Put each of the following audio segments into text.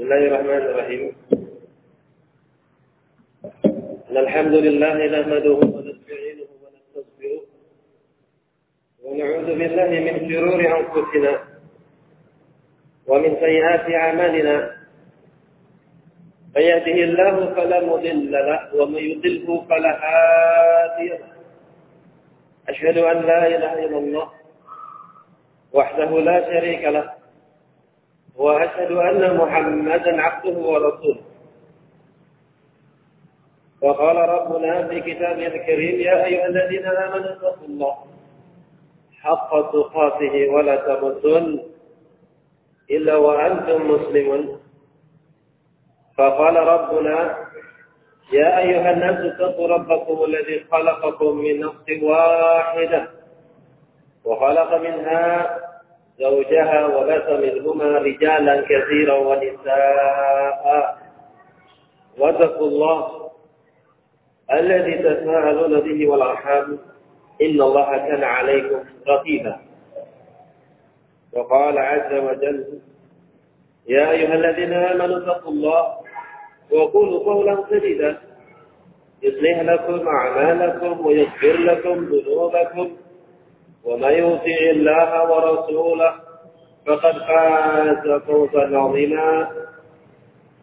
بسم الله الرحمن الرحيم إن الحمد لله نحمده ونستعينه ونستغفره ونعوذ بالله من شرور أنفسنا ومن سيئات أعمالنا من يهده الله فلا مضل له ومن يضله فلا هادي له أشهد أن لا إله إلا الله وحده لا شريك له وأشهد أن محمدا عبده ورسوله. وقال ربنا في كتابه الكريم يا أيها الذين آمنوا اتقوا الله حق تقاته ولا تموتن إلا وأنتم مسلمون. فقال ربنا يا أيها الناس اتقوا ربكم الذي خلقكم من نفس واحدة وخلق منها زوجها وبث منهما رجالا كثيرا ونساء. واتقوا الله الذي تساءلون به والأرحام. إن الله كان عليكم رقيبا. وقال عز وجل يا أيها الذين آمنوا اتقوا الله وقولوا قولا سديدا. يصلح لكم أعمالكم ويغفر لكم ذنوبكم. ومن يطع الله ورسوله فقد فاز فوزا عظيما.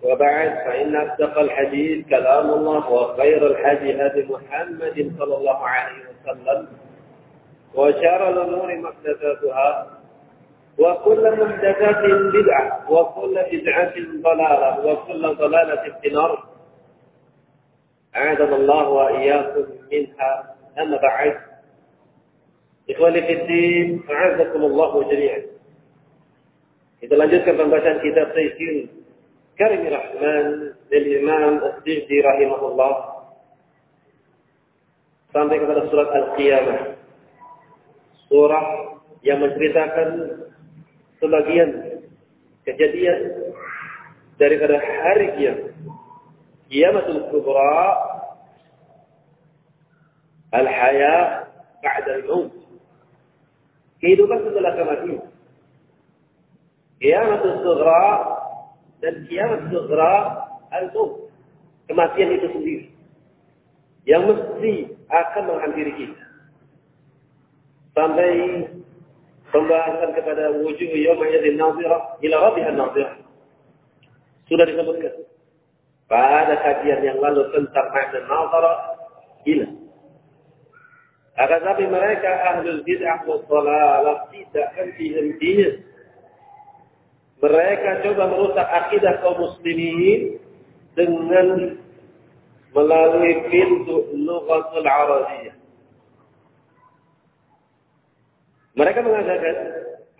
وبعد فإن أصدق الحديث كلام الله وخير الحديث هدي محمد صلى الله عليه وسلم. وشر الأمور محدثاتها وكل محدثات بدعة وكل بدعة ضلالة وكل ضلالة في النار. أعاذنا الله وإياكم منها. أما بعد Ikhwani fiddin, a'azakumullah jami'an. Kita lanjutkan pembacaan kitab Taisir Karim Rahman dari Imam rahimahullah sampai kepada surat Al-Qiyamah. Surah yang menceritakan sebagian kejadian daripada hari kiamat. Kiamatul Kubra Al-Haya Ba'da Al-Maut kehidupan setelah kematian. Kiamat sugra dan kiamat sugra al-maut. Kematian itu sendiri. Yang mesti akan menghampiri kita. Sampai pembahasan kepada wujud yawma yadin nazirah ila rabbiha nazirah. Sudah disebutkan. Pada kajian yang lalu tentang makna nazarah akan tapi mereka ahlul bid'ah wa dhalalah tidak henti-hentinya. Mereka coba merusak akidah kaum muslimin dengan melalui pintu lughatul arabiyah. Mereka mengatakan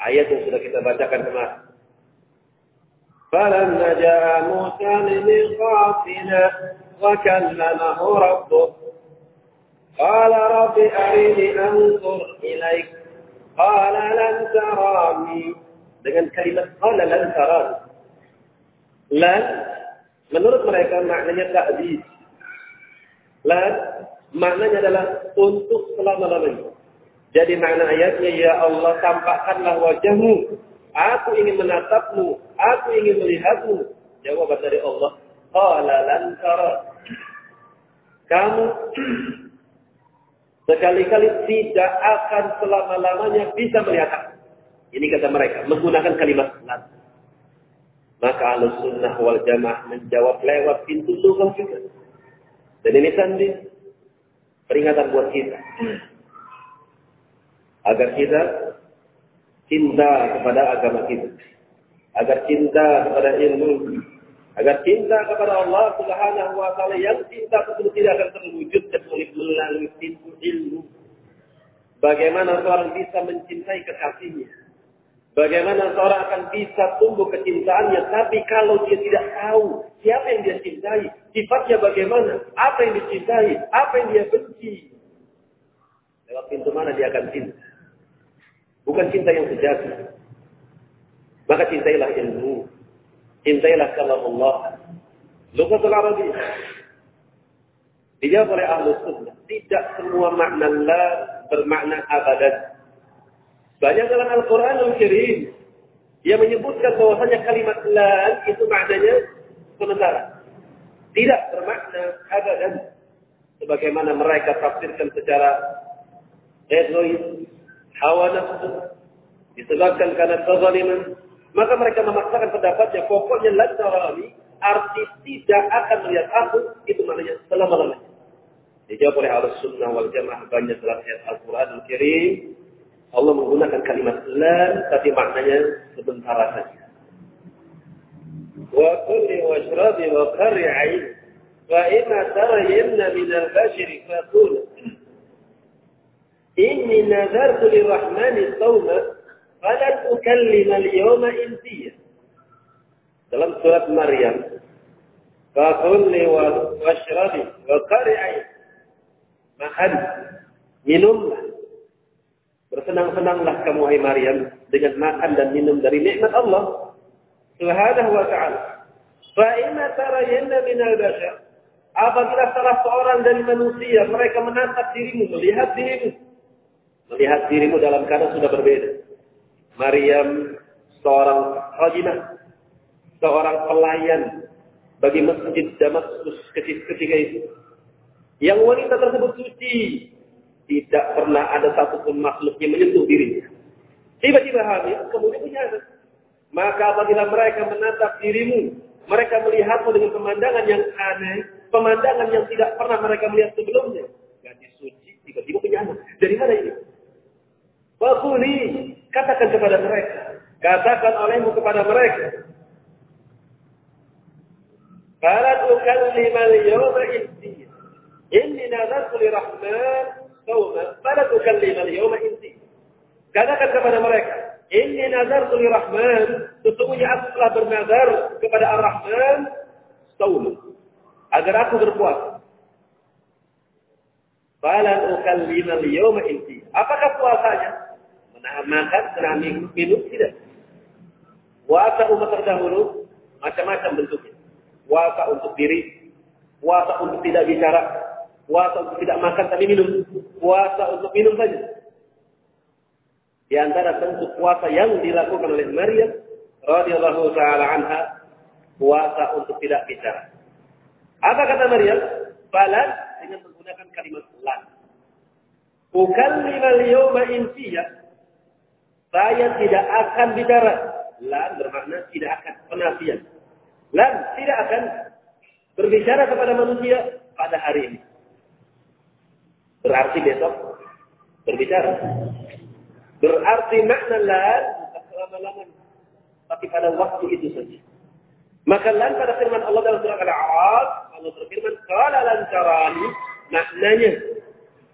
ayat yang sudah kita bacakan kemarin. فلما جاء موسى لميقاتنا وكلمه ربه قال رب أرني أنظر إليك قال لن تراني dengan kalimat qala lan tarani lan menurut mereka maknanya ta'did lan maknanya adalah untuk selama-lamanya jadi makna ayatnya ya Allah tampakkanlah wajahmu aku ingin menatapmu aku ingin melihatmu jawaban dari Allah qala lan tarani kamu sekali-kali tidak akan selama-lamanya bisa melihat aku. Ini kata mereka, menggunakan kalimat lan. Maka alus sunnah wal jamaah menjawab lewat pintu surga juga. Dan ini sandi peringatan buat kita. Agar kita cinta kepada agama kita. Agar cinta kepada ilmu. Agar cinta kepada Allah Subhanahu wa taala yang cinta tersebut tidak akan terwujud kecuali melalui pintu ilmu. Bagaimana seorang bisa mencintai kekasihnya? Bagaimana seorang akan bisa tumbuh kecintaannya tapi kalau dia tidak tahu siapa yang dia cintai, sifatnya bagaimana, apa yang dicintai, apa yang dia benci. Lewat pintu mana dia akan cinta? Bukan cinta yang sejati. Maka cintailah ilmu. Cintailah kalam Allah. Lugatul Arabiyah. Dijawab oleh ahlu sunnah. Tidak semua makna la bermakna abadan. Banyak dalam Al-Quran Al-Kirim Dia menyebutkan bahwasanya kalimat lan itu maknanya sementara. Tidak bermakna abadan. Sebagaimana mereka tafsirkan secara egois, hawa nafsu, disebabkan karena kezaliman, maka mereka memaksakan pendapatnya pokoknya lan tarani arti tidak akan melihat aku itu maknanya selama-lamanya. Dijawab oleh Ahlus Sunnah wal Jamaah banyak dalam ayat Al-Quran Al-Kirim. Allah menggunakan kalimat lan tapi maknanya sebentar saja. Wa kulli washrabi wa qari ain wa imma tarayinna min al-bashri faqul inni nazartu lirrahmani sawma falan ukallima al-yawma insiya. Dalam surat Maryam, Fakulli washrabi wa qari ain makan, minumlah. Bersenang-senanglah kamu hai Maryam dengan makan dan minum dari nikmat Allah Subhanahu wa taala. Fa inna tarayanna min al-bashar apabila salah seorang dari manusia mereka menatap dirimu, melihat dirimu, melihat dirimu dalam keadaan sudah berbeda. Maryam seorang khadimah, seorang pelayan bagi masjid Damaskus ketika itu yang wanita tersebut suci. Tidak pernah ada satupun makhluk yang menyentuh dirinya. Tiba-tiba hamil, kemudian punya anak. Maka apabila mereka menatap dirimu, mereka melihatmu dengan pemandangan yang aneh, pemandangan yang tidak pernah mereka melihat sebelumnya. Gadis suci, tiba-tiba punya anak. Dari mana ini? Fakuli, katakan kepada mereka. Katakan olehmu kepada mereka. Fala tukallimal yawma insiya. Inni nazartu lirahman sawma fala tukallima al-yawma insi. Katakan kepada mereka, Inni nazartu lirahman, sesungguhnya aku telah bernazar kepada Ar-Rahman sawma agar aku berpuasa. Fala ukallima al-yawma insi. Apakah puasanya? Menahan makan, menahan minum, tidak. Puasa umat terdahulu macam-macam bentuknya. Puasa untuk diri, puasa untuk tidak bicara, Puasa untuk tidak makan tapi minum. Puasa untuk minum saja. Di antara bentuk puasa yang dilakukan oleh Maryam radhiyallahu taala anha puasa untuk tidak bicara. Apa kata Maryam? Balan dengan menggunakan kalimat lan. Ukallima al-yawma insiya. Saya tidak akan bicara. Lan bermakna tidak akan penafian. Lan tidak akan berbicara kepada manusia pada hari ini. Berarti besok berbicara. Berarti makna lan selama-lama. Tapi pada waktu itu saja. Maka lan pada firman Allah dalam surah Al-A'raf, Allah berfirman, "Qala lan tarani." Maknanya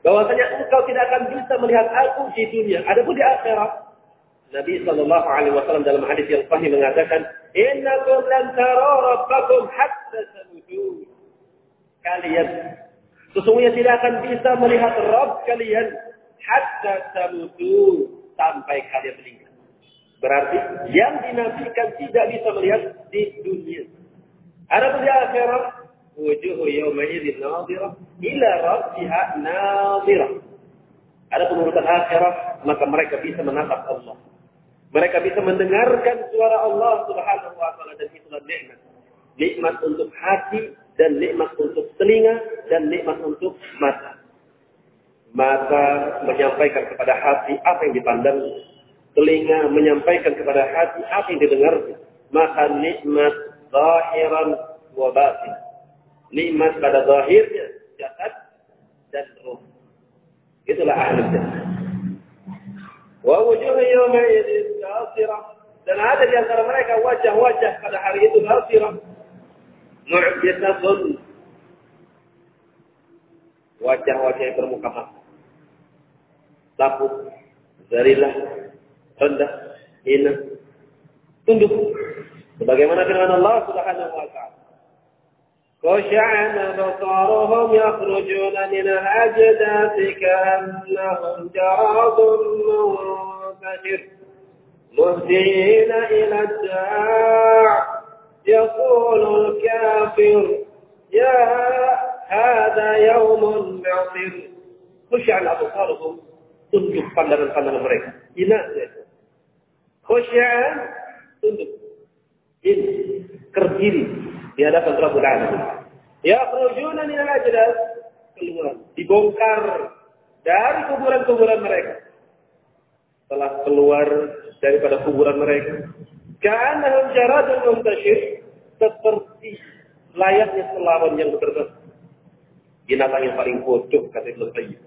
bahwasanya engkau tidak akan bisa melihat aku di dunia. Adapun di akhirat, Nabi Shallallahu Alaihi Wasallam dalam hadis yang sahih mengatakan, Innakum lan rabbakum hatta tamutu. Kalian Sesungguhnya tidak akan bisa melihat Rabb kalian hatta tamutu sampai kalian meninggal. Berarti yang dinafikan tidak bisa melihat di dunia. Ada di akhirat wujuh yawma idzin nadhirah ila rabbiha nadhirah. Ada pengurusan akhirat maka mereka bisa menatap Allah. Mereka bisa mendengarkan suara Allah Subhanahu wa taala dan itulah nikmat. Nikmat untuk hati dan nikmat untuk telinga dan nikmat untuk mata. Mata menyampaikan kepada hati apa yang dipandang, telinga menyampaikan kepada hati apa yang didengar, maka nikmat zahiran wa batin. Nikmat pada zahirnya jasad dan roh. Itulah ahli jannah. Wa wujuh yawma idzin dan ada di antara mereka wajah-wajah pada hari itu nasirah mu'jizatun wajah-wajah yang bermuka mata. Takut zarilah rendah hina tunduk. Sebagaimana firman Allah Subhanahu wa taala خشعن بصرهم يخرجون من الأجداث كأنهم جراد منتشر مهديين إلى الداع. يقول الكافر يا هذا يوم عصير خشع أبصارهم tunduk pandangan-pandangan mereka. Ina Khusya tunduk. Ini di hadapan Rabbul Alamin. Ya khurujuna min al-ajdas keluar, dibongkar dari kuburan-kuburan mereka. Setelah keluar daripada kuburan mereka, ka'annahum jaradun muntashir seperti layaknya selawan yang beternak. Binatang yang paling bodoh kata Ibnu Qayyim.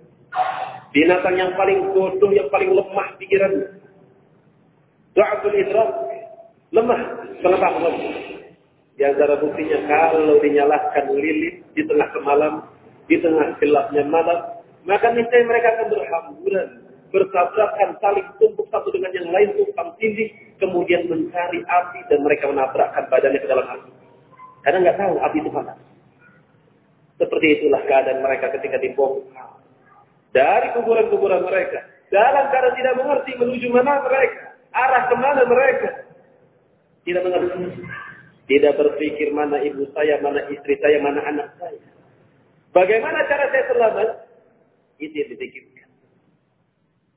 Binatang yang paling bodoh, yang paling lemah pikirannya. Du'atul idrak, lemah, kelebah lemah. Di antara buktinya kalau dinyalakan lilin di tengah kemalam, di tengah gelapnya malam, maka niscaya mereka akan berhamburan, bertabrakan, saling tumpuk satu dengan yang lain, tumpang tindih, kemudian mencari api dan mereka menabrakkan badannya ke dalam api. Karena nggak tahu api itu panas. Seperti itulah keadaan mereka ketika dibongkar dari kuburan-kuburan mereka. Dalam keadaan tidak mengerti menuju mana mereka, arah ke mana mereka. Tidak mengerti. Tidak berpikir mana ibu saya, mana istri saya, mana anak saya. Bagaimana cara saya selamat? Itu yang dipikirkan.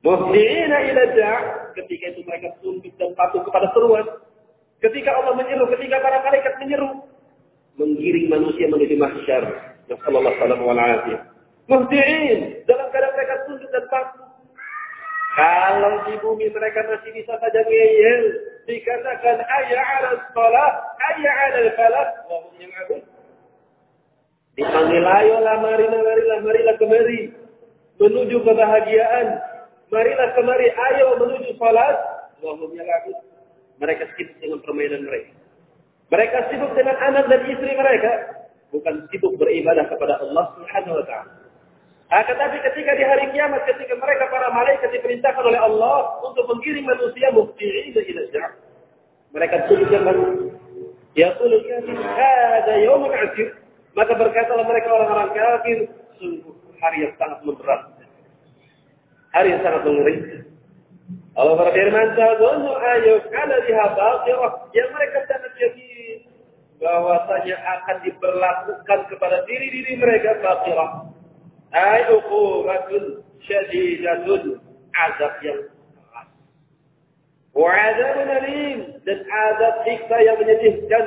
Muhdi'ina ila ketika itu mereka tunduk dan patuh kepada seruan. Ketika Allah menyeru, ketika para malaikat menyeru, menggiring manusia menuju mahsyar. Nasallallahu alaihi wasallam Muhdi'in dalam keadaan mereka tunduk dan patuh. Kalau di bumi mereka masih bisa saja ngeyel, dikatakan ayya 'ala shalah, ayya 'ala falah, wa hum yam'abun. Dipanggil ayolah marilah marilah marilah kemari menuju kebahagiaan. Marilah kemari ayo menuju salat, wa hum yal'abun. Mereka sibuk dengan permainan mereka. Mereka sibuk dengan anak dan istri mereka, bukan sibuk beribadah kepada Allah Subhanahu wa taala. Ah, tetapi ketika di hari kiamat, ketika mereka para malaikat diperintahkan oleh Allah untuk mengiring manusia muhti'in ila syar. Mereka tuliskan Ya qulu kafir, hada yawmun asir. Maka berkatalah mereka orang-orang kafir, sungguh hari yang sangat memberat. Hari yang sangat mengerikan. Allah berfirman, "Tadunnu ayyuk ala biha batirah." Yang mereka sangat yakin bahwasanya akan diberlakukan kepada diri-diri mereka batirah Ay uqubatun syadidatun azab yang keras. Wa azabun dan azab siksa yang menyedihkan.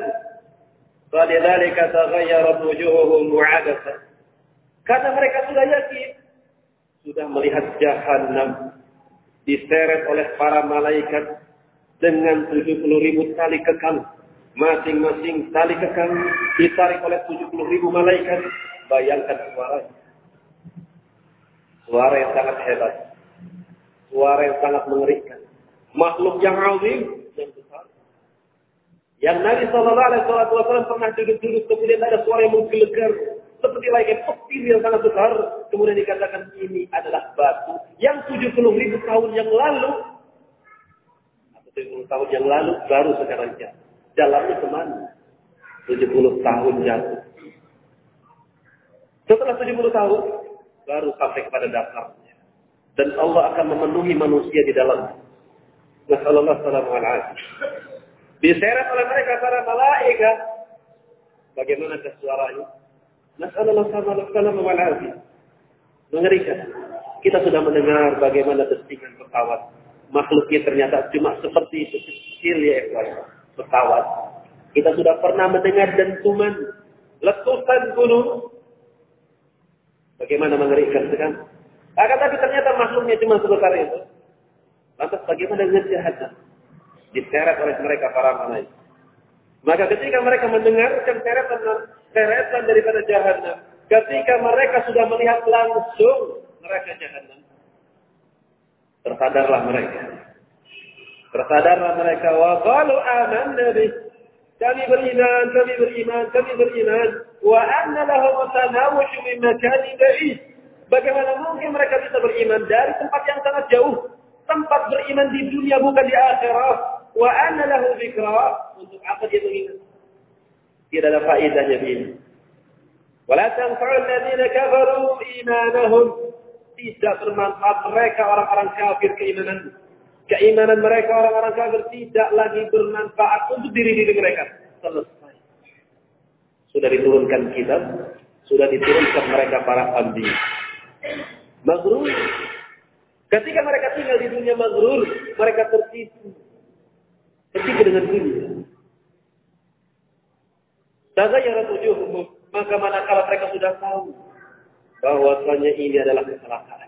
Falidhalika taghayyarat wujuhuhum mu'adatan. Karena mereka sudah yakin sudah melihat jahanam diseret oleh para malaikat dengan 70 ribu tali kekang. Masing-masing tali kekang ditarik oleh 70 ribu malaikat. Bayangkan suaranya. Suara yang sangat hebat. Suara yang sangat mengerikan. Makhluk yang azim yang besar. Yang Nabi Sallallahu Alaihi Wasallam pernah duduk-duduk kemudian ada suara yang menggelegar seperti layaknya petir yang sangat besar. Kemudian dikatakan ini adalah batu yang 70 ribu tahun yang lalu atau 70 tahun yang lalu baru sekarang jatuh. Dalamnya ke mana? 70 tahun jatuh. Setelah 70 tahun, baru sampai kepada dasarnya. Dan Allah akan memenuhi manusia di dalamnya. Nasallallahu alaihi Diseret oleh mereka para malaikat. Bagaimana suaranya? Nasallallahu alaihi Mengerikan. Kita sudah mendengar bagaimana desingan pesawat. Makhluknya ternyata cuma seperti itu kecil ya. Pesawat. Kita sudah pernah mendengar dentuman letusan gunung Bagaimana mengerikan sekarang? Akan tapi ternyata makhluknya cuma sebesar itu. Lantas bagaimana dengan jahatnya? Diseret oleh mereka para malaikat. Maka ketika mereka mendengarkan seretan daripada jahanam, ketika mereka sudah melihat langsung neraka jahanam, tersadarlah mereka. Tersadarlah mereka wa qalu amanna bih kami beriman, kami beriman, kami beriman. Wa anna lahum tanawushu min makanin. Bagaimana mungkin mereka bisa beriman dari tempat yang sangat jauh? Tempat beriman di dunia bukan di akhirat. Wa anna lahu zikra. Untuk apa dia mengingat? Tidak ada faedahnya ini. Wala tanfa'u alladhina kafaru imanahum. Tidak bermanfaat mereka orang-orang kafir keimanan keimanan mereka orang-orang kafir tidak lagi bermanfaat untuk diri-diri mereka. Selesai. Sudah diturunkan kitab, sudah diturunkan mereka para ambi. Maghrur. Ketika mereka tinggal di dunia maghrur, mereka tertipu. ketika dengan dunia. Tagayyarat wujuhuhum, maka manakala mereka sudah tahu bahwasanya ini adalah kesalahan.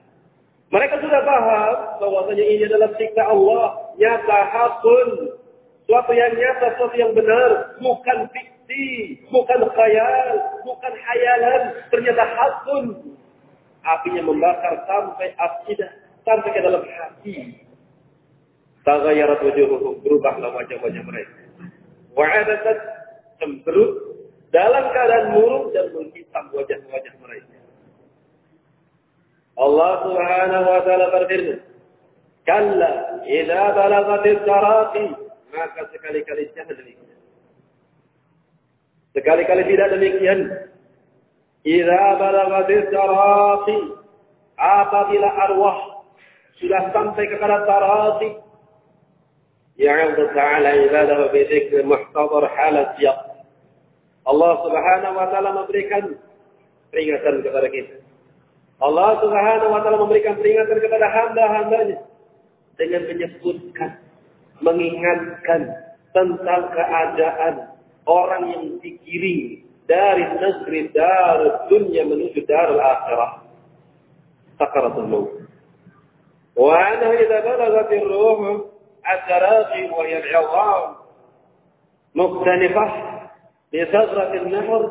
Mereka sudah paham bahwasanya ini adalah siksa Allah, nyata hakun, suatu yang nyata, suatu yang benar, bukan fiksi, bukan khayal, bukan hayalan, ternyata hakun. Apinya membakar sampai akidah, sampai ke dalam hati. Tagayarat wujuhuhum, berubahlah wajah-wajah mereka. Wa'adatat cemberut dalam keadaan murung dan menghitam wajah-wajah mereka. الله سبحانه وتعالى فرمنا كلا إذا بلغت التراقي ما كسكلي كلي سكالي كالي في ذلك المكيان إذا بلغت التراقي آقا إلى أرواح. سلاح سمسك على التراقي يعود تعالى عباده بذكر محتضر حال السياق الله سبحانه وتعالى مبركا. بيئة لبركاته Allah Subhanahu wa taala memberikan peringatan kepada hamba-hambanya dengan menyebutkan, mengingatkan tentang keadaan orang yang dikirim dari negeri darul dunia menuju darul akhirah. Sakaratul maut. Wa annahu idza balagat ar-ruh at-taraqi wa hiya al-'idham mukhtalifah bi sadrat an-nahr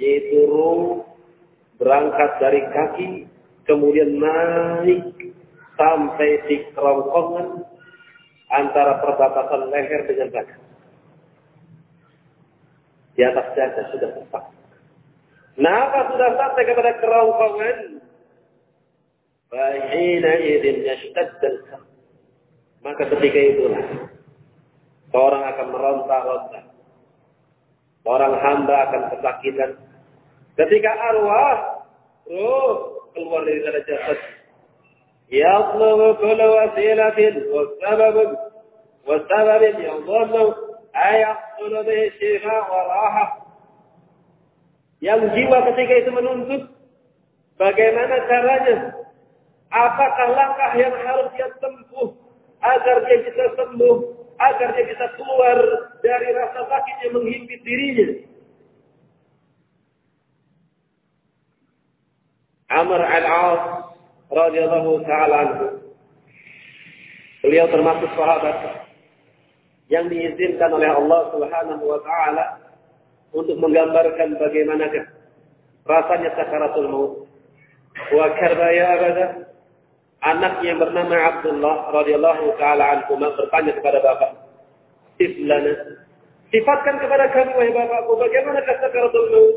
yaitu ruh berangkat dari kaki kemudian naik sampai di kerongkongan antara perbatasan leher dengan dada. Di atas dada sudah tepat. Kenapa sudah sampai kepada kerongkongan? Fahina idin yashtaddal maka ketika itulah seorang akan meronta-ronta. Seorang hamba akan kesakitan. Ketika arwah ruh keluar dari dalam jasad. يطلب كل وسيلة وسبب وسبب يظن أن يحصل به الشفاء والراحة yang jiwa ketika itu menuntut bagaimana caranya apakah langkah yang harus dia tempuh agar dia bisa sembuh, agar dia bisa keluar dari rasa sakit yang menghimpit dirinya. Amr al-As radhiyallahu taala anhu. Beliau termasuk sahabat yang diizinkan oleh Allah Subhanahu wa taala untuk menggambarkan bagaimanakah rasanya sakaratul maut. Wa karbaya abada Anak yang bernama Abdullah radhiyallahu taala anhu bertanya kepada bapak, "Siflana, sifatkan kepada kami wahai bapakku bagaimana sakaratul maut?"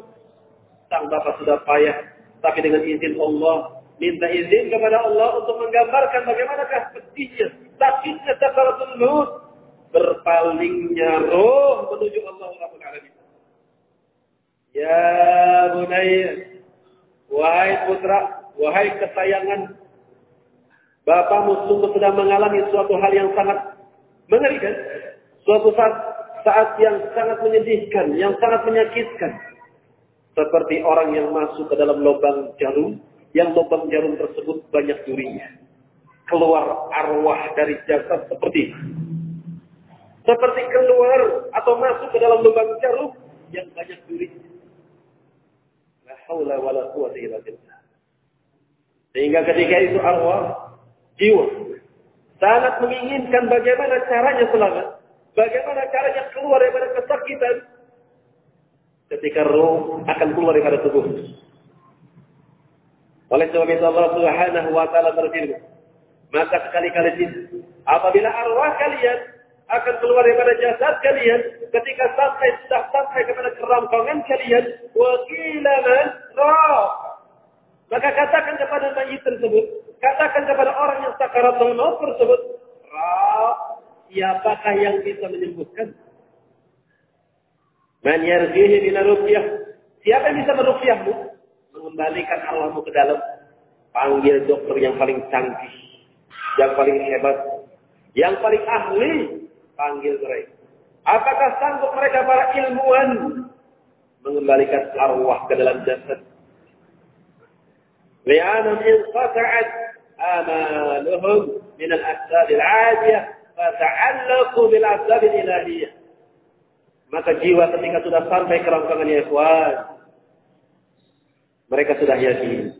Sang bapak sudah payah, tapi dengan izin Allah minta izin kepada Allah untuk menggambarkan bagaimanakah pedihnya, sakitnya sakaratul maut, berpalingnya roh menuju Allah Rabbul Alamin. Ya bunayya, wahai putra, wahai kesayangan Bapak sungguh sedang mengalami suatu hal yang sangat mengerikan. Suatu saat, saat yang sangat menyedihkan, yang sangat menyakitkan. Seperti orang yang masuk ke dalam lubang jarum, yang lubang jarum tersebut banyak durinya. Keluar arwah dari jasad seperti itu. Seperti keluar atau masuk ke dalam lubang jarum yang banyak durinya. La haula. Sehingga ketika itu arwah jiwa. Sangat menginginkan bagaimana caranya selamat. Bagaimana caranya keluar daripada kesakitan. Ketika roh akan keluar daripada tubuh. Oleh sebab itu Allah Subhanahu wa taala berfirman, maka sekali-kali apabila arwah kalian akan keluar daripada jasad kalian ketika sampai sudah sampai kepada kerongkongan kalian wakilaman roh maka katakan kepada mayit tersebut Katakan kepada orang yang sakaratul maut tersebut, Rab, siapakah yang bisa menyembuhkan? Man yarjihi ila rukyah. Siapa yang bisa merukyahmu? Mengembalikan Allahmu ke dalam. Panggil dokter yang paling canggih, yang paling hebat, yang paling ahli, panggil mereka. Apakah sanggup mereka para ilmuwan mengembalikan arwah ke dalam jasad? Li'anam in qata'at amaluhum min al-asbab al-'adiyah fata'allaqu bil asbab al-ilahiyah. Maka jiwa ketika sudah sampai kerongkongan ya ikhwan, mereka sudah yakin.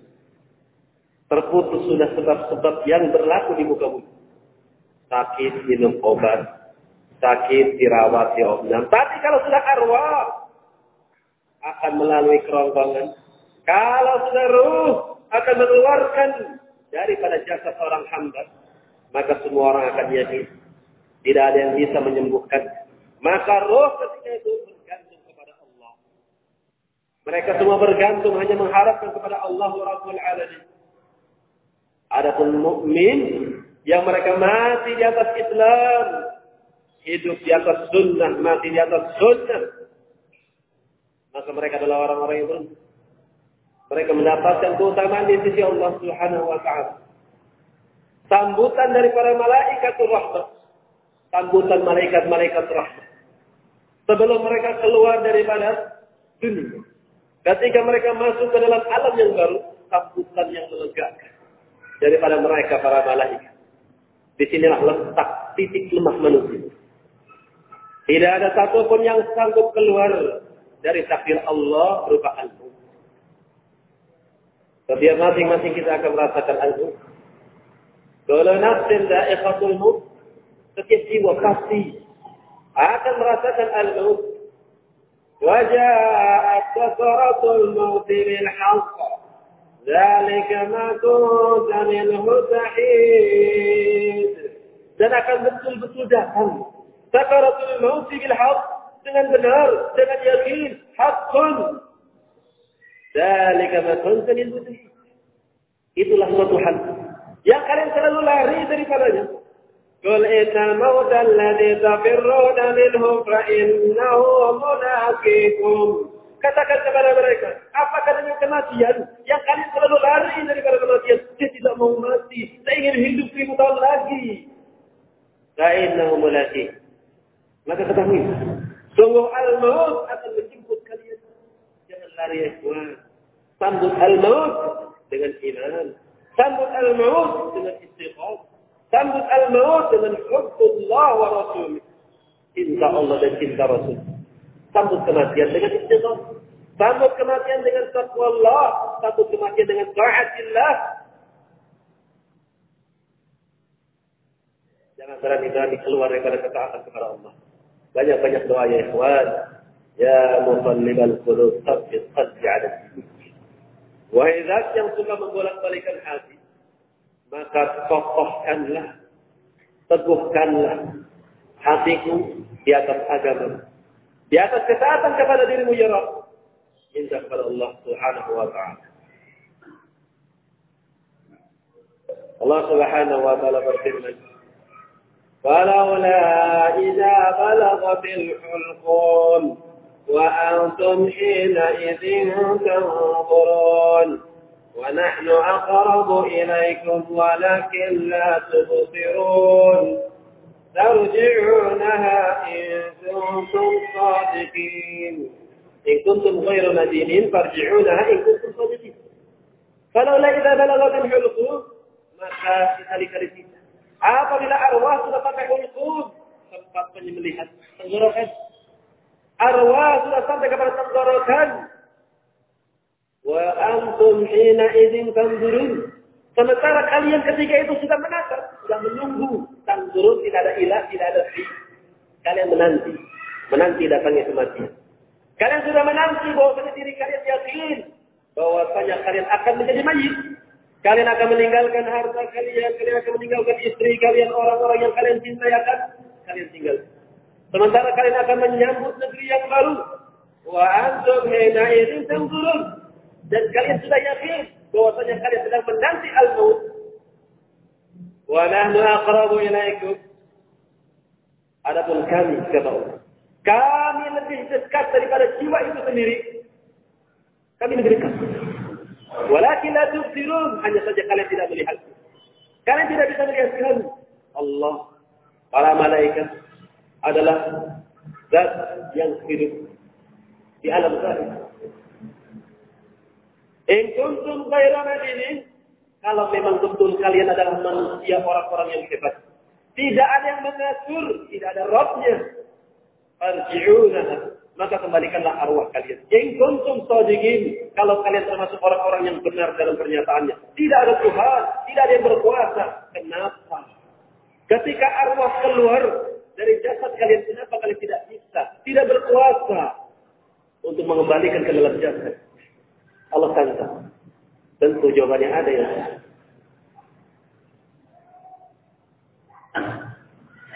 Terputus sudah sebab-sebab yang berlaku di muka bumi. Sakit minum obat, sakit dirawat di opnam. Tapi kalau sudah arwah, akan melalui kerongkongan. Kalau sudah ruh, akan mengeluarkan daripada jasa seorang hamba. Maka semua orang akan yakin. Tidak ada yang bisa menyembuhkan. Maka roh ketika itu bergantung kepada Allah. Mereka semua bergantung hanya mengharapkan kepada Allah Rabbul Alamin. Adapun mukmin yang mereka mati di atas Islam, hidup di atas sunnah, mati di atas sunnah, maka mereka adalah orang-orang yang beruntung. Mereka mendapatkan keutamaan di sisi Allah Subhanahu wa taala. Sambutan dari para malaikat rahmat. Sambutan malaikat-malaikat rahmat. Sebelum mereka keluar daripada dunia. Ketika mereka masuk ke dalam alam yang baru, sambutan yang melegakan daripada mereka para malaikat. Di sinilah letak titik lemah manusia. Tidak ada satupun yang sanggup keluar dari takdir Allah berupa al setiap masing-masing kita akan merasakan al-maut. Kalau nafsin da'iqatul maut, setiap jiwa pasti akan merasakan al-maut. وجاءت سكرة الموت بالحق ذلك ما كنت منه تحيد dan akan betul-betul datang sakaratul maut bil haq dengan benar dengan yakin haqqan Dalika ma kunta Itulah suatu hal yang kalian selalu lari daripadanya. Inna mauta alladhi tafirruna minhu fa innahu munaqikum. Katakan kepada mereka, apakah dengan kematian yang kalian selalu lari daripada kematian? Saya tidak mau mati, saya ingin hidup seribu tahun lagi. Fa innahu munaqikum. Maka ketahui, sungguh al-maut akan menjemput kalian. Jangan lari ya Sambut al-maut dengan iman. Sambut al-maut dengan istiqam. Sambut al-maut dengan hubbullah wa rasul. Cinta Allah dan cinta Rasul. Sambut kematian dengan istiqam. Sambut kematian dengan taqwa Allah. Sambut kematian dengan ta'atillah. Jangan berani-berani keluar daripada ketaatan kepada Allah. Banyak-banyak doa ya ikhwan. Ya mufallibal qulub tabbit qalbi ala Wahai zat yang suka membolak-balikan hati, maka kokohkanlah, teguhkanlah hatiku di atas agama, di atas ketaatan kepada dirimu ya Rabb. Minta kepada Allah Subhanahu wa taala. Allah Subhanahu wa taala berfirman, "Falaula idza balagatil hulqum وأنتم حينئذ تنظرون ونحن أقرب إليكم ولكن لا تبصرون. ترجعونها إن كنتم صادقين. إن كنتم غير مدينين فارجعونها إن كنتم صادقين. فلولا إذا بلغت الحلقوب ما في ذلك الفتنة apabila إلى أرواح sampai hulqub tempat penyembelihan tenggorokan arwah sudah sampai kepada Wa antum hina idzin tanzurun. Sementara kalian ketika itu sudah menatap, sudah menunggu. Tanzurun tidak ada ilah, tidak ada fi. Kalian menanti. Menanti datangnya kematian. Kalian sudah menanti bahwa diri kalian yakin bahwasanya kalian akan menjadi mayit. Kalian akan meninggalkan harta kalian, kalian akan meninggalkan istri kalian, orang-orang yang kalian cintai akan kalian tinggalkan. Sementara kalian akan menyambut negeri yang baru. Wa antum hina idzin tanzurun. Dan kalian sudah yakin bahwasanya kalian sedang menanti al-maut. Wa nahnu aqrabu ilaikum. Adapun kami kata Allah, kami lebih dekat daripada jiwa itu sendiri. Kami lebih dekat. Walakin la tubsirun, hanya saja kalian tidak melihat. Kalian tidak bisa melihat kami. Allah, para malaikat, adalah zat yang hidup di alam zahir. In kuntum ghaira madinin, kalau memang betul kalian adalah manusia orang-orang yang hebat. Tidak ada yang mengatur, tidak ada robnya. Farji'una. Maka kembalikanlah arwah kalian. In kuntum. Kalau kalian termasuk orang-orang yang benar dalam pernyataannya. Tidak ada Tuhan, tidak ada yang berkuasa. Kenapa? Ketika arwah keluar dari jasad kalian, kenapa kalian tidak bisa? Tidak berkuasa untuk mengembalikan ke dalam jasad. Allah sangka. Tentu jawabannya ada ya.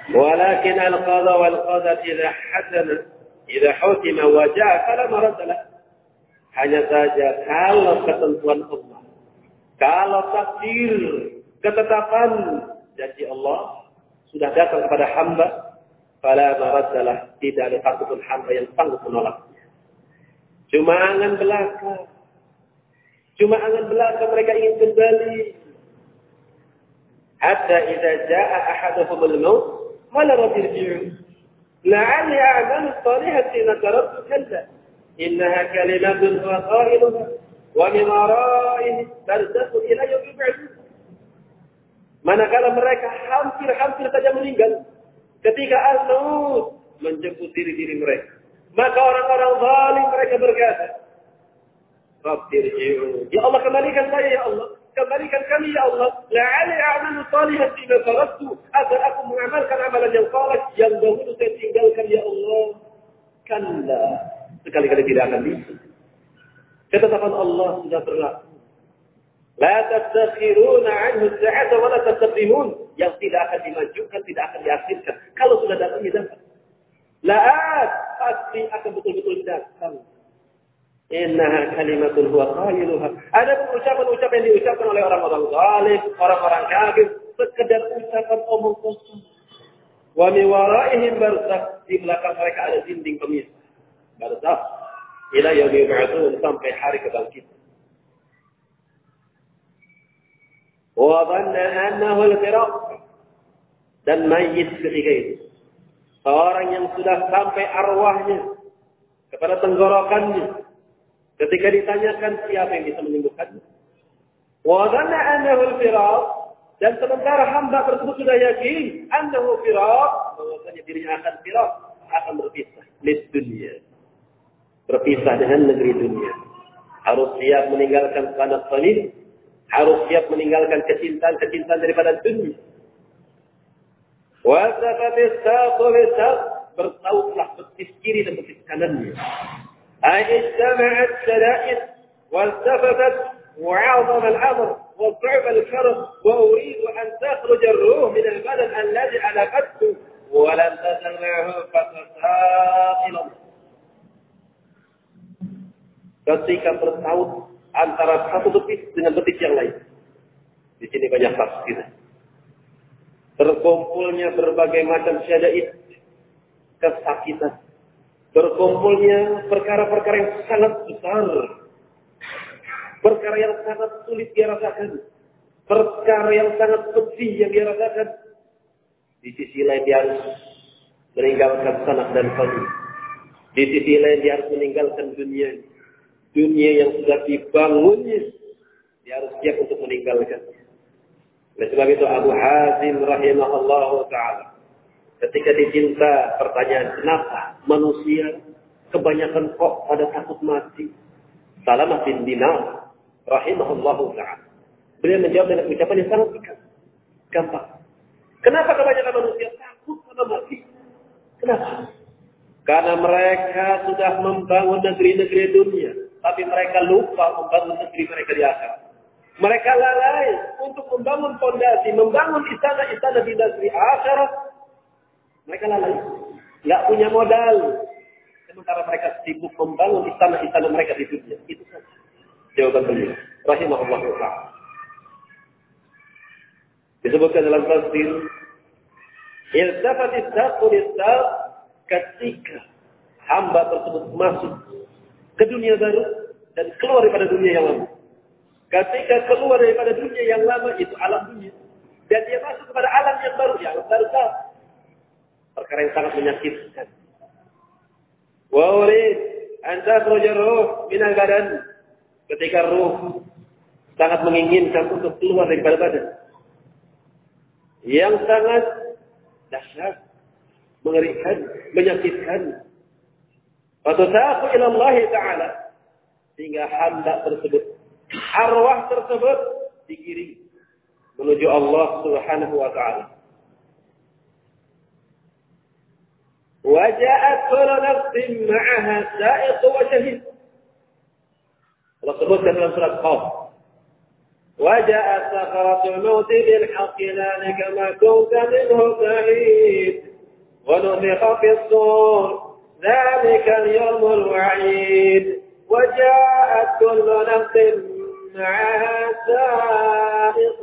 Walakin al-qadha wal-qadha idha hasan idha hukima wajah, kala fala Hanya saja kalau ketentuan Allah, kalau takdir, ketetapan janji Allah sudah datang kepada hamba, fala maradalah tidak ada satu pun hamba yang sanggup menolaknya. Cuma angan belaka Cuma angan belaka mereka ingin kembali. Hatta idza jaa ahaduhum al-maut qala rabbi irji'un la'alli a'malu salihan nakaratu kalla innaha kalimatun huwa qailuha wa min wara'ihi barzakh ila yawm yub'ats Manakala mereka hampir-hampir saja meninggal ketika al-maut menjemput diri-diri mereka maka orang-orang zalim mereka berkata Ya Allah kembalikan saya ya Allah. Kembalikan kami ya Allah. La'ali a'malu salihan bima faradtu. Agar aku mengamalkan amalan yang saleh yang dahulu saya tinggalkan ya Allah. Kalla. Sekali-kali tidak akan bisa. Ketetapan Allah sudah berlaku. La tastakhiruna anhu sa'ata wa la tastaqdimun. Yang tidak akan dimajukan, tidak akan diakhirkan. Kalau sudah datang, ya dapat. La'at pasti akan betul-betul datang. Innaha kalimatun huwa qailuha. Ada ucapan-ucapan yang diucapkan oleh orang-orang zalim, orang-orang kafir, sekedar ucapan omong kosong. Wa mi waraihim barzakh, di belakang mereka ada dinding pemisah. Barzakh ila yaumi yub'atsun sampai hari kebangkitan. Wa dhanna annahu al-firaq. Dan mayit ketika itu. Seorang yang sudah sampai arwahnya kepada tenggorokannya Ketika ditanyakan siapa yang bisa menyembuhkannya. Wa dhanna annahu al-firaq dan sementara hamba tersebut sudah yakin annahu firaq bahwasanya dirinya akan firaq akan berpisah di dunia. Berpisah dengan negeri dunia. Harus siap meninggalkan planet planet, harus siap meninggalkan kecintaan-kecintaan daripada dunia. Wa safatis saqu bertautlah betis kiri dan betis kanannya. أي اجتمعت شدائد والتفتت وعظم الأمر وصعب الكرب وأريد أن تخرج الروح من البدن الذي ألفته ولن تزل معه فتساءل ketika bertaut antara satu betis dengan betis yang lain. Di sini banyak tafsir. Terkumpulnya berbagai macam syadaid, kesakitan, berkumpulnya perkara-perkara yang sangat besar. Perkara yang sangat sulit dia rasakan. Perkara yang sangat pedih yang dia rasakan. Di sisi lain dia harus meninggalkan sanak dan fani. Di sisi lain dia harus meninggalkan dunia. Dunia yang sudah dibangunnya. Dia harus siap untuk meninggalkan. Oleh sebab itu Abu Hazim rahimahullah ta'ala Ketika dicinta pertanyaan kenapa manusia kebanyakan kok pada takut mati. Salamah bin Dinar rahimahullahu ta'ala. Beliau menjawab dengan ucapan yang sangat singkat. Gampang. Kenapa kebanyakan manusia takut sama mati? Kenapa? Karena mereka sudah membangun negeri-negeri dunia. Tapi mereka lupa membangun negeri mereka di akhirat. Mereka lalai untuk membangun fondasi, membangun istana-istana di negeri akhirat mereka lalai. Nggak punya modal. Sementara mereka sibuk membangun istana-istana mereka di dunia. Itu saja. Jawaban beliau. Rahimahullah. Disebutkan dalam tafsir. Iltafat ketika hamba tersebut masuk ke dunia baru dan keluar daripada dunia yang lama. Ketika keluar daripada dunia yang lama itu alam dunia. Dan dia masuk kepada alam yang baru, yang baru perkara yang sangat menyakitkan. Wa urid an takhruja ruh min al-badan ketika ruh sangat menginginkan untuk keluar dari badan. Yang sangat Dahsyat. Mengerikan. Menyakitkan. Fatusaku ila Allah Ta'ala. Sehingga hamba tersebut. Arwah tersebut digiring. Menuju Allah Subhanahu wa Ta'ala. وجاءت كل نفس معها سائق وشهيد. Allah sebutkan dalam surat Qaf. وجاءت سكرة الموت بالحق ذلك ما كنت منه تحيد ونفخ في الصور ذلك اليوم الوعيد وجاءت كل نفس معها سائق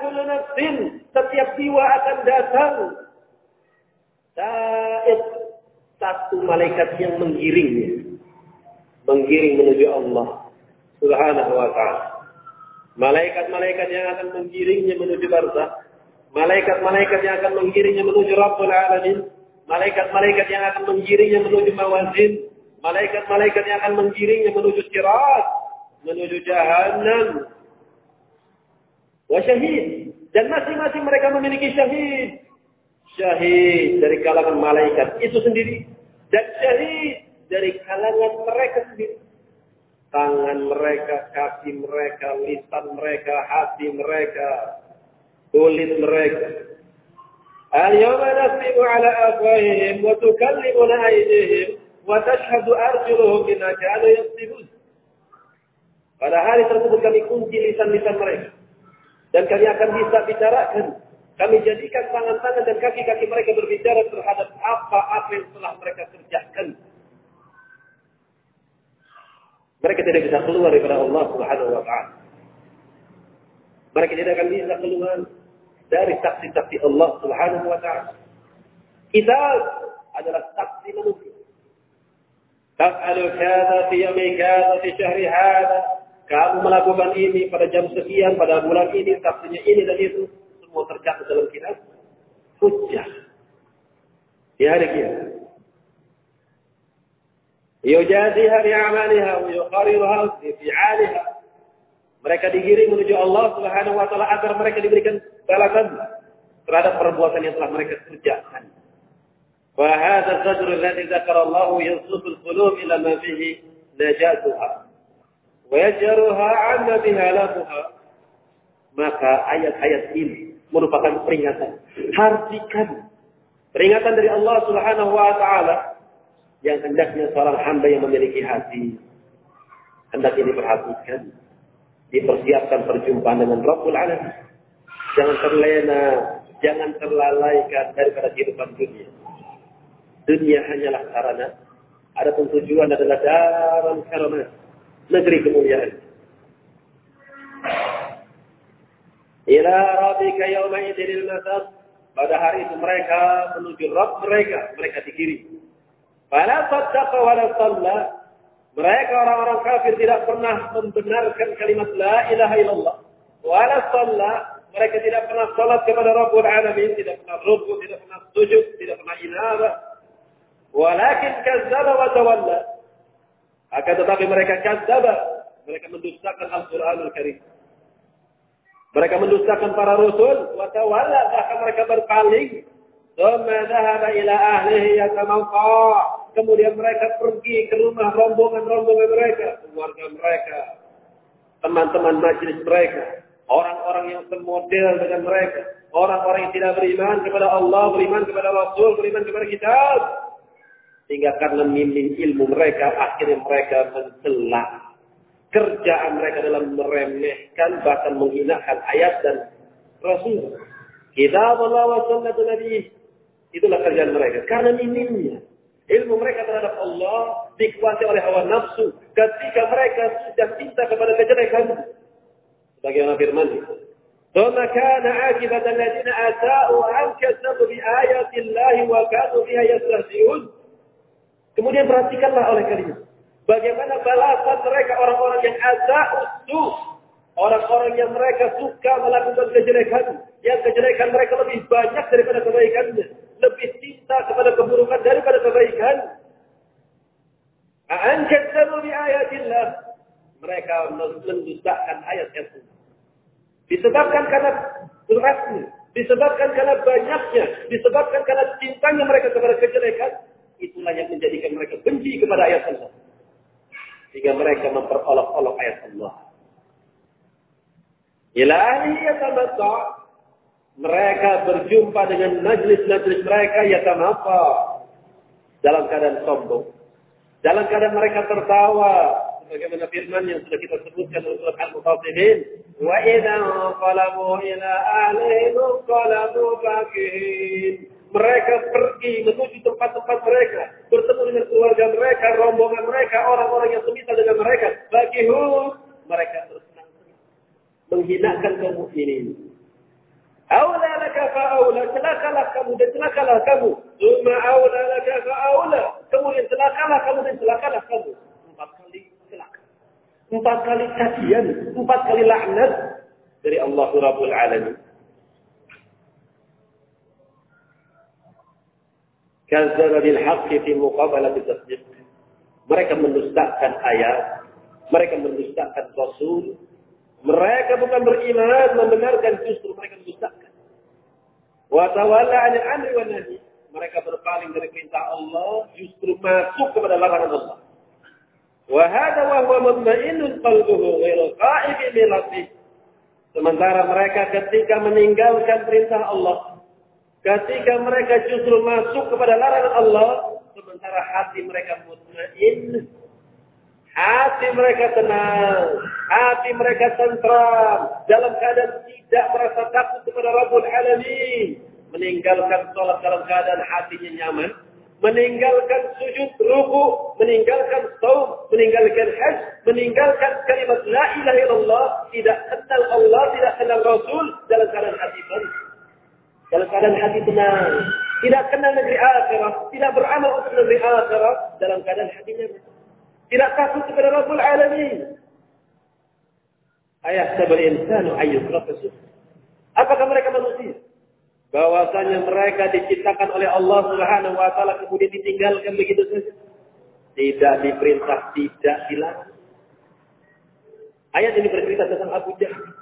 kullu nafsin setiap jiwa akan datang Said satu malaikat yang menggiringnya. Menggiring menuju Allah Subhanahu wa taala. Malaikat-malaikat yang akan menggiringnya menuju barzah. Malaikat-malaikat yang akan menggiringnya menuju Rabbul Alamin. Malaikat-malaikat yang akan menggiringnya menuju mawazin. Malaikat-malaikat yang akan menggiringnya menuju sirat. Menuju jahannam. Wa syahid. Dan masing-masing mereka memiliki syahid syahid dari kalangan malaikat itu sendiri dan syahid dari kalangan mereka sendiri tangan mereka, kaki mereka, lisan mereka, hati mereka, kulit mereka. Al-yawma nasibu ala afwahihim wa tukallimuna aydihim wa tashhadu arjuluhum bima kanu yaktubun. Pada hari tersebut kami kunci lisan-lisan mereka. Dan kami akan bisa bicarakan kami jadikan tangan-tangan dan kaki-kaki mereka berbicara terhadap apa-apa yang telah mereka kerjakan. Mereka tidak bisa keluar daripada Allah Subhanahu wa taala. Mereka tidak akan bisa keluar dari saksi-saksi Allah Subhanahu wa taala. Kita adalah saksi manusia. Taf'alu fi yawmi fi syahri. Kamu melakukan ini pada jam sekian, pada bulan ini, saksinya ini dan itu semua tercatat dalam kitab hujjah di hari kiamat. Yujadiha bi'amaliha wa yuqariruha fi fi'aliha. Mereka digiring menuju Allah Subhanahu wa taala agar mereka diberikan balasan terhadap perbuatan yang telah mereka kerjakan. Wa hadha sadr alladhi dzakara Allah yusuf al-qulub ila ma fihi najatuha wa yajruha 'amma biha lafuha. Maka ayat-ayat ini merupakan peringatan. Hartikan peringatan dari Allah Subhanahu wa taala yang hendaknya seorang hamba yang memiliki hati hendaknya diperhatikan, dipersiapkan perjumpaan dengan Rabbul Alamin. Jangan terlena, jangan terlalaikan daripada kehidupan dunia. Dunia hanyalah sarana. Adapun tujuan adalah dalam karena negeri kemuliaan. Ila rabbika yawma idinil masad. Pada hari itu mereka menuju Rabb mereka, mereka di kiri. Fala saddaqa wa la. Mereka orang-orang kafir tidak pernah membenarkan kalimat la ilaha illallah. Wa la. Mereka tidak pernah salat kepada Rabbul Alamin, tidak pernah ruku, tidak pernah sujud, tidak pernah inabah. Walakin kazzaba wa tawalla. Akan tetapi mereka kazzaba. Mereka mendustakan Al-Quranul Karim. Mereka mendustakan para rasul, wa bahkan mereka berpaling. Thumma dhahaba ila ahlihi yatamawqa. Kemudian mereka pergi ke rumah rombongan-rombongan mereka, keluarga mereka, teman-teman majlis mereka, orang-orang yang semodel dengan mereka, orang-orang yang tidak beriman kepada Allah, beriman kepada Rasul, beriman kepada kitab. Sehingga karena minim ilmu mereka, akhirnya mereka mencela kerjaan mereka dalam meremehkan bahkan menghinakan ayat dan Rasul. Kitab Allah wa sunnah Nabi. Itulah kerjaan mereka. Karena minimnya ilmu mereka terhadap Allah dikuasai oleh hawa nafsu. Ketika mereka sudah cinta kepada kejelekan. Bagaimana firman itu? ثم كان عاقبة الذين آتاءوا أن كذبوا بآيات الله وكانوا بها يستهزئون. Kemudian perhatikanlah oleh kalian. Bagaimana balasan mereka orang-orang yang azausu. Orang-orang yang mereka suka melakukan kejelekan. Yang kejelekan mereka lebih banyak daripada kebaikannya. Lebih cinta kepada keburukan daripada kebaikan. A'an kadzabu bi ayatillah. Mereka mendustakan ayat-ayat Allah. Disebabkan karena derasnya, disebabkan karena banyaknya, disebabkan karena cintanya mereka kepada kejelekan, itulah yang menjadikan mereka benci kepada ayat Allah. Sehingga mereka memperolok-olok ayat Allah. Ilahi yatamatta. Mereka berjumpa dengan majlis-majlis mereka yatamatta. Dalam keadaan sombong. Dalam keadaan mereka tertawa. Sebagaimana firman yang sudah kita sebutkan dalam surat Al-Mutasimin. Wa idha qalamu ila ahlihim qalamu fakihin. Mereka pergi menuju tempat-tempat mereka. Bertemu dengan keluarga mereka, rombongan mereka, orang-orang yang semisal dengan mereka. Bakihun. Mereka bersenang-senang. Menghinakan kaum mukminin. Aula laka fa'aula. Celakalah kamu dan celakalah kamu. Suma aula laka fa'aula. Kemudian celakalah kamu dan celakalah kamu. Empat kali celaka. Empat kali kasihan. Empat kali laknat dari Allah Rabbul Alamin. Kazzaba bil haqqi fi muqabalati tasdiq. Mereka mendustakan ayat, mereka mendustakan rasul, mereka bukan beriman, membenarkan justru mereka mendustakan. Wa tawalla 'anil amri wan nahi. Mereka berpaling dari perintah Allah, justru masuk kepada larangan Allah. Wa hadha wa huwa mutma'innun qalbuhu ghairu qa'ibin bi Sementara mereka ketika meninggalkan perintah Allah, ketika mereka justru masuk kepada larangan Allah, sementara hati mereka mutmain, hati mereka tenang, hati mereka tentram, dalam keadaan tidak merasa takut kepada Rabbul Alamin, meninggalkan sholat dalam keadaan hatinya nyaman, meninggalkan sujud ruku, meninggalkan saum, meninggalkan hajj, meninggalkan kalimat la ilaha illallah, tidak kenal Allah, tidak kenal Rasul dalam keadaan hati baru. Dalam keadaan hati tenang, tidak kenal negeri akhirat, tidak beramal untuk negeri akhirat dalam keadaan hatinya tidak takut kepada Rabbul Alamin. Ayah sabar insanu ayyuk Apakah mereka manusia? bahwasanya mereka diciptakan oleh Allah Subhanahu wa taala kemudian ditinggalkan begitu saja. Tidak diperintah, tidak dilarang. Ayat ini bercerita tentang Abu Jahal.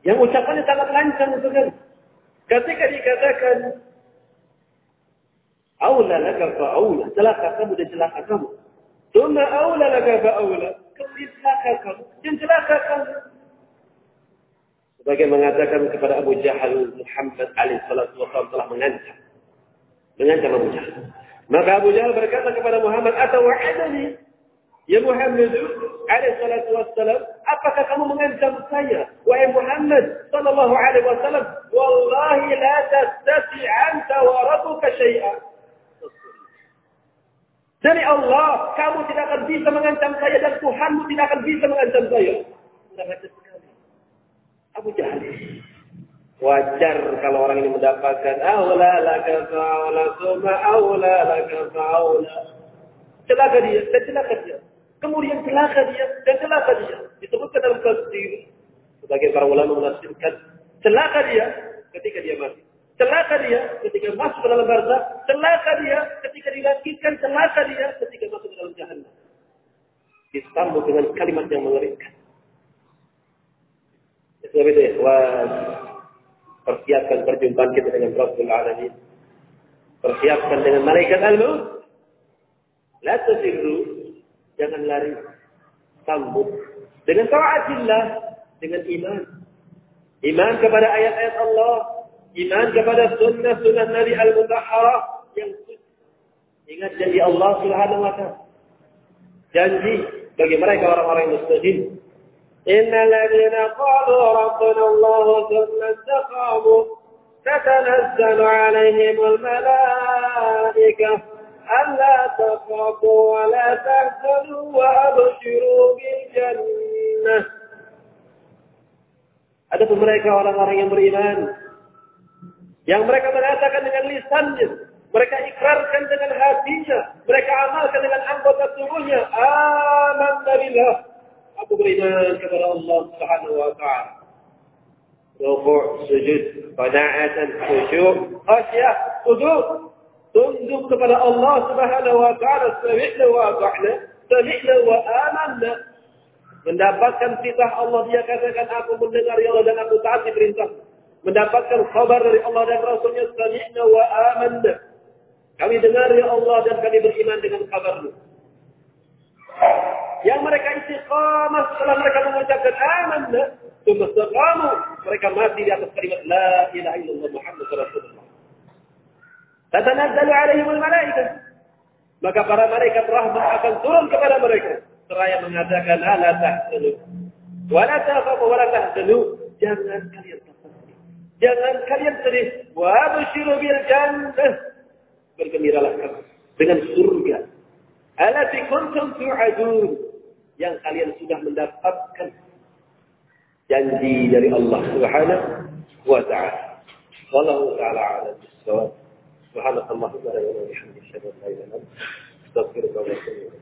Yang ucapannya sangat lancang sekali. Ketika dikatakan Aula laka fa'aula. Celaka kamu dan celaka kamu. Tuna aula laka fa'aula. Kemudian celaka kamu. Dan celaka kamu. Sebagai mengatakan kepada Abu Jahal Muhammad alaihissalatu wassalam telah mengancam. Mengancam Abu Jahal. Maka Abu Jahal berkata kepada Muhammad, Atau wa'adani, Ya Muhammad alaihissalatu wassalam, apakah kamu mengancam saya? Wahai Muhammad sallallahu alaihi wasallam, Wallahi la tastati anta wa rabbuka syai'an. Dari Allah, kamu tidak akan bisa mengancam saya dan Tuhanmu tidak akan bisa mengancam saya. Abu Jahal. Wajar kalau orang ini mendapatkan aula laka fa'aula summa aula laka fa'aula. Celaka dia celaka dia. Kemudian celaka dia dan celaka dia. Disebutkan dalam tafsir sebagai para ulama menafsirkan celaka dia ketika dia mati. Celaka dia ketika masuk ke dalam barzah, celaka dia ketika dilahirkan, celaka dia ketika masuk ke dalam jahannam. Disambut dengan kalimat yang mengerikan. Sebab itu ikhwan, persiapkan perjumpaan kita dengan Rabbul Alamin. Persiapkan dengan malaikat al-maut. La tasirru, jangan lari. Sambut dengan taatillah, dengan iman. Iman kepada ayat-ayat Allah, iman kepada sunnah-sunnah Nabi al-Mutahharah yang Ingat janji Allah Subhanahu wa taala. Janji bagi mereka orang-orang yang mustajib إن الذين قالوا ربنا الله ثم استقاموا تتنزل عليهم الملائكة ألا تخافوا ولا تحزنوا وأبشروا بالجنة Ada pun mereka orang-orang yang beriman. Yang mereka mengatakan dengan lisannya. Mereka ikrarkan dengan hatinya. Mereka amalkan dengan anggota tubuhnya. Aman billah. Aku beriman kepada Allah Subhanahu wa taala. Rukuk, sujud, qanaatan, khusyuk, khasyah, tunduk. Tunduk kepada Allah Subhanahu wa taala, sami'na wa ata'na, sami'na wa amanna. Mendapatkan titah Allah dia katakan aku mendengar ya Allah dan aku taati perintah. Mendapatkan kabar dari Allah dan Rasulnya sami'na wa amanna. Kami dengar ya Allah dan kami beriman dengan kabarmu. Yang mereka istiqamah setelah mereka mengucapkan amanna. Istiqamu. Mereka mati di atas kalimat La ilaha illallah Muhammad Rasulullah. Tatanazzalu alaihim al-malaikah. Maka para malaikat rahmat akan turun kepada mereka. Seraya mengatakan, ala tahzanu. Wala tafafu wala tahzanu. Jangan kalian takut. Jangan kalian sedih. Wa basyiru bil jannah. Bergembiralah kamu dengan surga. Alati kuntum tu'adun. Yang kalian sudah mendapatkan janji dari Allah Subhanahu wa taala. Wallahu taala a'lam bis-shawab. سبحانك اللهم وبحمدك اشهد ان لا اله الا انت استغفرك واتوب اليك.